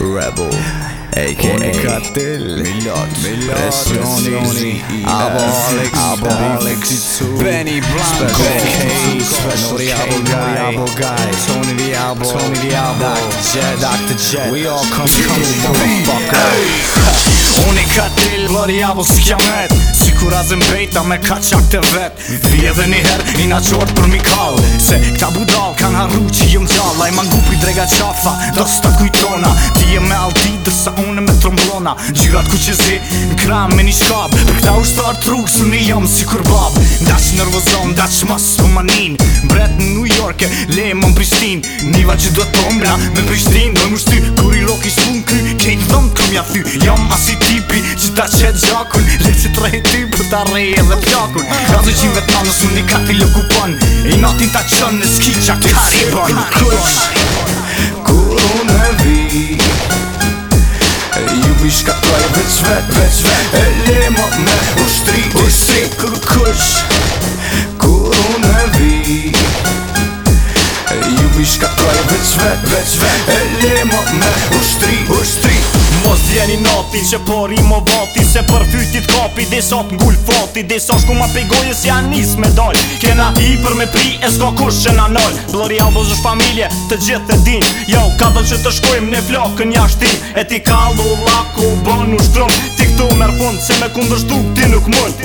Rebel AKA katil Milot Pressioni Abolix Abolix Benny Blanco Special K Special K guy Tony Diablo Tony Diablo Dr. Jet We all come from motherfucker Unikattil Bloody Apple Skamet kur azim pejta me ka qak të vet edhe një her i nga qort për mi kal Se këta budal kan harru që jëm gjalla I mangu pi drega qafa, do s'ta kujtona Ti e me alti dërsa une me tromblona Gjyrat ku që zi, në kram me një shkab Për këta ushtar trukës, unë jam si kur bab Da që nërvozon, da që mas për manin Bret në New York le më në Prishtin Niva që do të ombra, me Prishtin Dojmë ushty, kur i loki shpun kry Kejt dhëm të kom jathy, jam asi tipi Që ta qetë gjakun, le që të rehetim të të rejë edhe plakun Ka të gjimë të nësë unë i ka t'i I natin t'a qënë në s'ki qa ka i bon Kush, ku unë e vi Jubi bishka të e veç vet, veç vet vjeni nati që pori i më vati Se për fytit kapi dhe sot ngull fati Dhe sot shku ma pegoje si anis me dal Kena i për me pri e s'ka kush që na nal Blori albës është familje të gjithë e din Jo, ka do që të shkojmë në flakën jashtin E ti kallu laku bon u shtrëm Ti këtu mërë fund se me kundështu ti nuk mën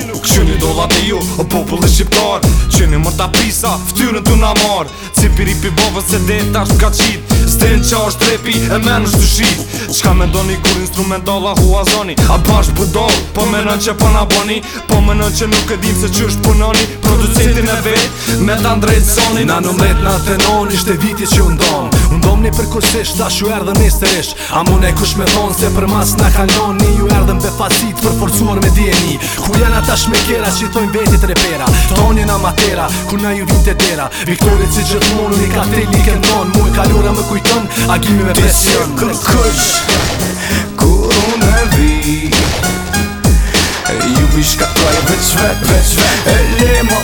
një do e ju, o populli shqiptar Qeni një ta prisa, ftyrën të na marë Cipiri pi bovën se detar s'ka qit Sten qa është trepi e men është të shit Qka me ndoni kur instrument me hua zoni A bashk budon po menon që përna boni Po menon që nuk e dim se që është punoni Producentin e vet, me të ndrejt zoni Na nëmret, na tenon, ishte viti që undon Undom një përkosesh ta shu erdhe nesterish A mune kush me thonë, se për mas në kanon Një ju erdhe mbe facit, për forcuar me djeni Ku janë ata shmekera, që i thojnë vetit repera Tonin amatera, ku na ju vinte dera Viktorit si gjithmon, Një i ka tri like në Mu i kalura kujton, agimi me presion Kërkësh, kërkësh, veç vet veç vet E me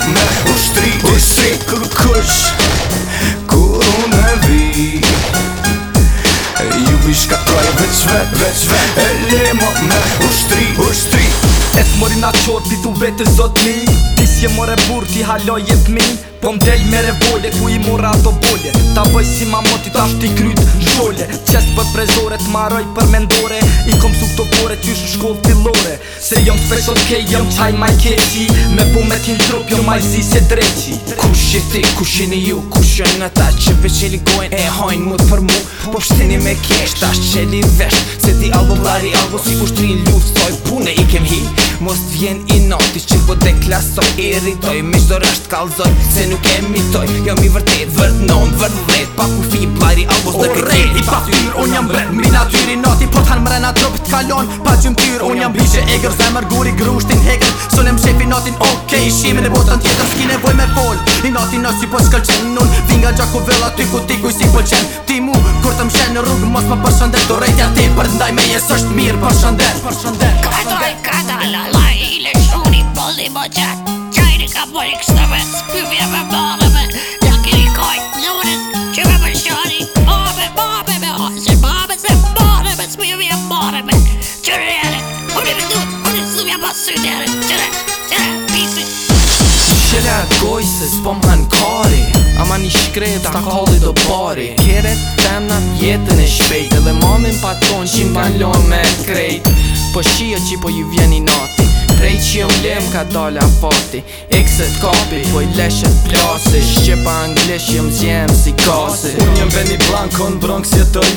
ushtri ushtri Kër kush kur unë vi Ju vi shkatoj veç vet veç vet E limo me ushtri ushtri E të mori na qor ditu vetë zotni që more burë ti haloj jep min Po m'del me revolle ku i mor ato bolle Ta bëj si moti ta shti kryt zhole Qes për prezore t'maroj për mendore I kom su këto kore qysh shkoll lore Se jom special K jom qaj maj keqi Me po me t'in trup jom maj zi se dreqi Kush i ti, kush i ni ju, kush jo në ta që qeli gojn E hojn mut për mu, po pështini me kesh Ta shqeli vesh, se ti album lari album Si kush t'rin ljus, soj mos t'vjen i noti Qik po deklasoj, irritoj Me qdo rësht kalzoj, se nuk e mitoj Jom vërtet, vërt non, vërt let Pa ku fi plari, albos në këtet Orre, i pasyr, un jam bret Mi natyri noti, po t'han mrena trup t'kalon Pa qym tyr, unë jam bishe egr Zemër guri, grushtin hegr Sunem shefi notin, okej, okay, shime në botën tjetër S'ki nevoj me fol, i noti në si po s'kalqen Nun, vinga gjaku vëlla, ty ku ti ku si pëlqen po Ti mu, kur të rrug, mos më përshëndet Do rejtja ti, për ndaj me jes është mirë, përshëndet, Më që qajnë ka më një kështë të vëzë Më ju vje më marrë me Në kiri kajtë në Që vje më shani Mame, mame me ose Mame se marrë me Më ju vje marrë me Qërëre Më një vitu Më një suvja pasu ndere Qërëre Qërëre Pisëme Shërë a gojë se s'pon pën kari A ma një shkryp s'ta koli do bari Kërët tena jetën e shpejt Dhe le mamin paton shimë panlon me krejt Po shio q Rejt që jëm lem ka dalja fati Exit copy Po i leshet plasi Shqipa anglish jëm zjem si kasi Unë jëm veni Blanco në Bronx jetoj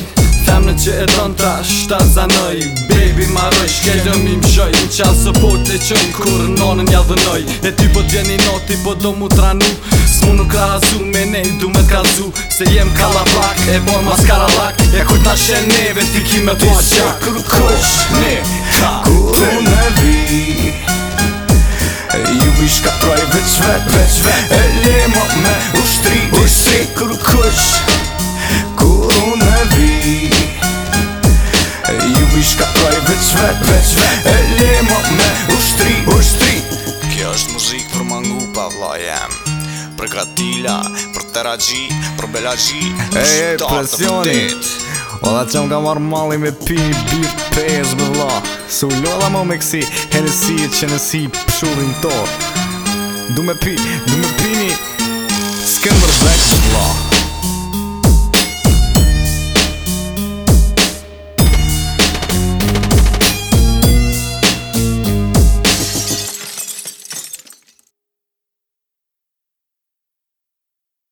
në që e dhën ta zanoj Baby maroj shkellëm i mshoj Në qalë së po të qoj Kur në nonën ja dhënoj E ty po t'vjen noti po do mu tranu S'mu nuk ka me ne du me t'kazu Se jem kalabak e boj maskara lak E kujt na shen ti ki me t'u qak ne ka ku të në vet Veç vet E lemo me ushtri Ushtri Kër kush kur unë e vi Ju vi shkatoj veç vet Veç vet E lemo me ushtri Ushtri Kjo është muzik për mangu pa jem Për gratila Për teragji Për belagji Ej, ej, presjoni Ola që më ka marrë mali me pi një birë pesh me vla Se u lolla më me kësi Hennessy e Hennessy pëshurin torë Du me pi, du me pini Skëmbër dhe këtë vlog